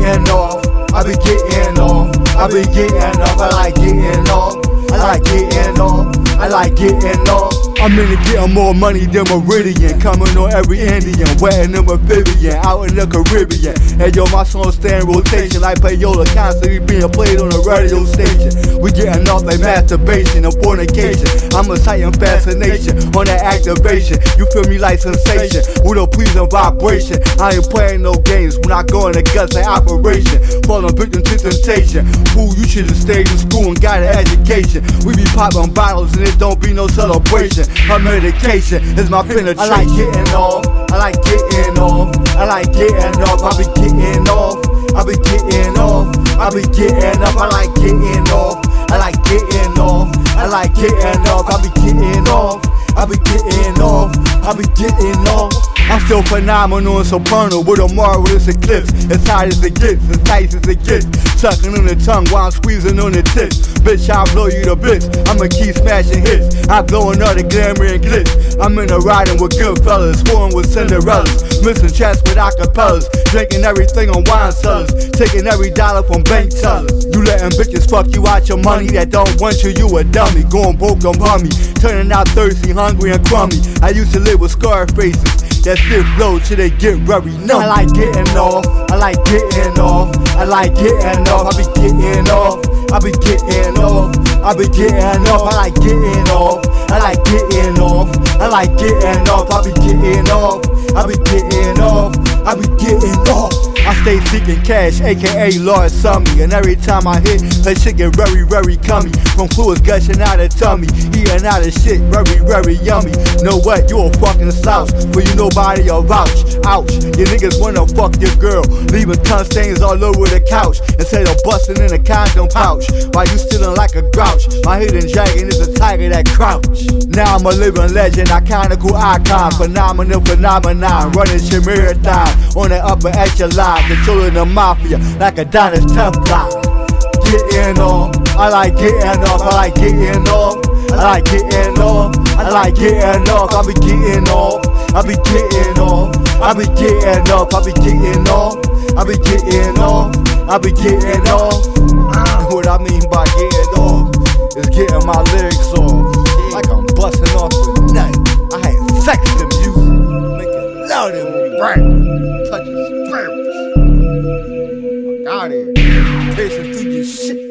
getting off. I be getting off. I be getting off. I like getting off. I like getting off. I like getting off. I'm into getting more money than Meridian. Coming on every Indian, wetting them amphibian, out in the Caribbean. Hey yo, my song stay in rotation like payola, constantly being played on the radio station. We getting off like masturbation and fornication. I'm a sight and fascination on that activation. You feel me like sensation with a pleasing vibration. I ain't playing no games when I go in the guts like operation. Falling victim to temptation. Fool, you should've stayed in school and got an education. We be popping bottles and it don't be no celebration. My medication is my penetration. I like getting off. I like getting off. I like getting off. I be getting off. I be getting off. I be getting off. I like getting off. I like getting off. I like getting off. I be getting off. I be getting off. I be getting off. I'm still phenomenal and soprano with a marvelous eclipse. As hot as it gets, as nice as it gets. Sucking on the tongue while I'm squeezing on the tits. Bitch, I'll blow you to bits. I'ma keep smashing hits. I'm blowing all the glamour and glitz. I'm in a riding with good fellas, scoring with Cinderellas. Missing chats with acapellas. Drinking everything on wine cellars. Taking every dollar from bank tellers. You letting bitches fuck you out your money that don't want you, you a dummy. Going broke on me. Turning out thirsty, hungry, and crummy. I used to live with scar faces. That shit blow till they get very numb. I like getting off. I like getting off. I like getting off. I be getting off. I be getting off. I be getting off. I like getting off. I like getting off. I like getting off. I be getting off. I be getting off. I be getting off. Stay seeking cash, aka Lord Summy. And every time I hit, that shit get very, very cummy. From fluids gushing out of tummy, eating out of shit, very, very yummy. Know what? You a fucking slouch, but you nobody a vouch. Ouch, you niggas wanna fuck your girl, leaving cunt stains all over the couch instead of busting in a condom pouch. While you stealing like a grouch, my hidden dragon is a tiger that crouch. Now I'm a living legend, iconical icon, phenomenal phenomenon, running shit marathon on the upper echelon, controlling the mafia like a Adonis Templar. Getting off, I like getting off, I like getting off, I like getting off, I like getting off, I be getting off, I be getting off, I be getting off, I be getting off, I be getting off, I be getting off. What I mean by getting off is getting my lyrics off, like I'm busting off a nut. I had sex to music, make it loud and right, touch it. Got it. Taste through your shit.